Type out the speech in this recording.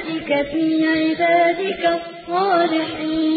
بِرَحْمَتِكَ فِي عِبَادِكَ الصَّالِحِينَ.